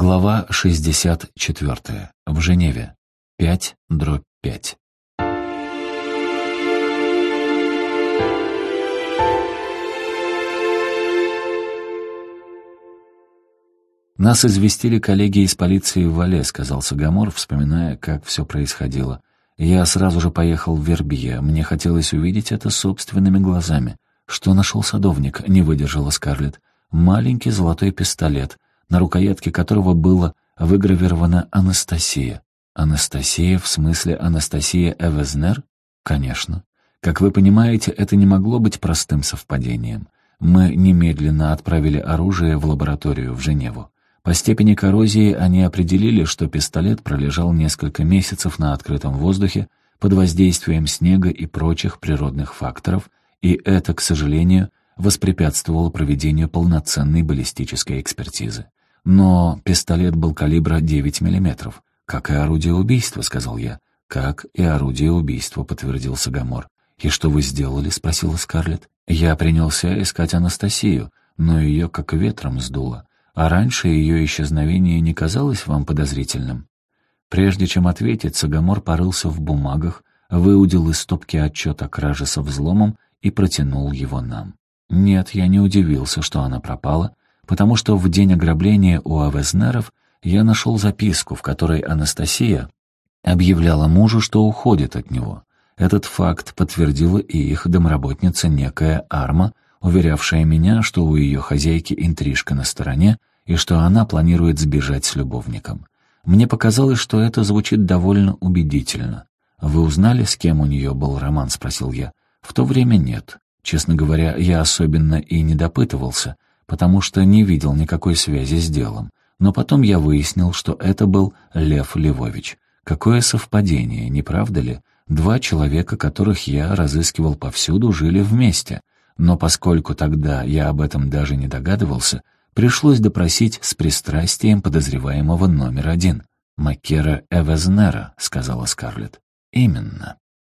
Глава 64. В Женеве. 5 дробь 5. «Нас известили коллеги из полиции в Вале», — сказал Сагамор, вспоминая, как все происходило. «Я сразу же поехал в Вербье. Мне хотелось увидеть это собственными глазами. Что нашел садовник?» — не выдержала Скарлетт. «Маленький золотой пистолет на рукоятке которого было выгравировано «Анастасия». Анастасия в смысле Анастасия Эвезнер? Конечно. Как вы понимаете, это не могло быть простым совпадением. Мы немедленно отправили оружие в лабораторию в Женеву. По степени коррозии они определили, что пистолет пролежал несколько месяцев на открытом воздухе под воздействием снега и прочих природных факторов, и это, к сожалению, воспрепятствовало проведению полноценной баллистической экспертизы. Но пистолет был калибра 9 миллиметров. «Как и орудие убийства», — сказал я. «Как и орудие убийства», — подтвердил Сагамор. «И что вы сделали?» — спросила Скарлетт. «Я принялся искать Анастасию, но ее как ветром сдуло. А раньше ее исчезновение не казалось вам подозрительным?» Прежде чем ответить, Сагамор порылся в бумагах, выудил из стопки отчет о краже со взломом и протянул его нам. Нет, я не удивился, что она пропала, потому что в день ограбления у Авезнеров я нашел записку, в которой Анастасия объявляла мужу, что уходит от него. Этот факт подтвердила и их домработница некая Арма, уверявшая меня, что у ее хозяйки интрижка на стороне и что она планирует сбежать с любовником. Мне показалось, что это звучит довольно убедительно. «Вы узнали, с кем у нее был роман?» — спросил я. «В то время нет. Честно говоря, я особенно и не допытывался, потому что не видел никакой связи с делом. Но потом я выяснил, что это был Лев Львович. Какое совпадение, не правда ли? Два человека, которых я разыскивал повсюду, жили вместе. Но поскольку тогда я об этом даже не догадывался, пришлось допросить с пристрастием подозреваемого номер один. «Маккера Эвезнера», — сказала Скарлетт. «Именно».